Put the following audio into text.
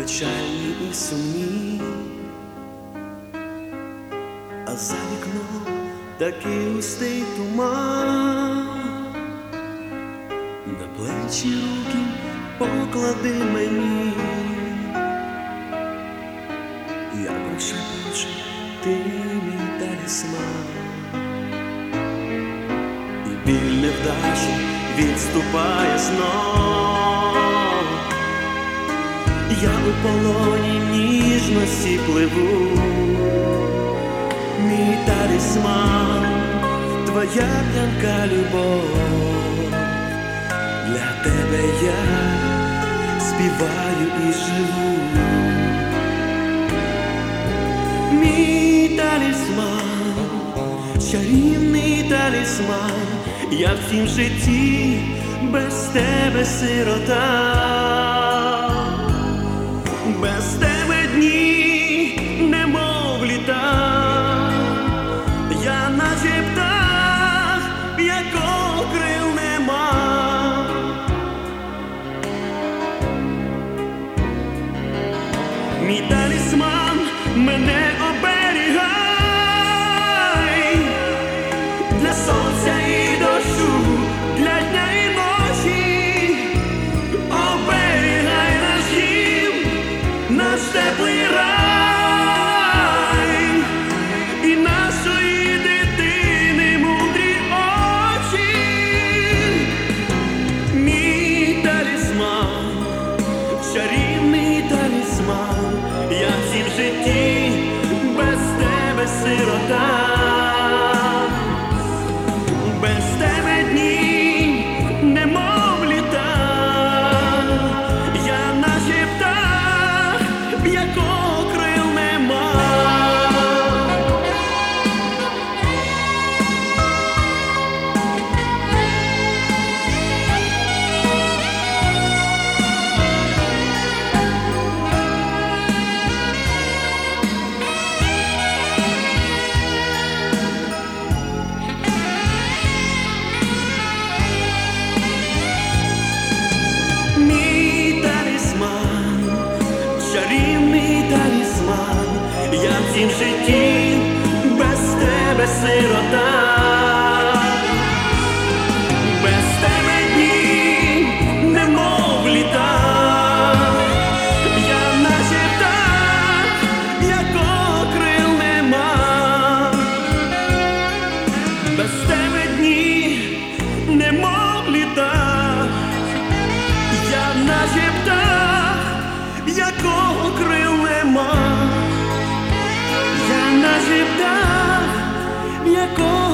печальні і сумні, а за вікном такий густий туман, на плечі руки поклади мені, я прошепочу, ти мій талісман, і біль невдачі відступає знов. Я у полоні ніжності пливу, мій талісман, твоя п'янка любов, для тебе я співаю і живу, мій талісман, чарівний талісман, я в цім житті без тебе сирота житті без тебе сирота. Житті без тебе сирота. go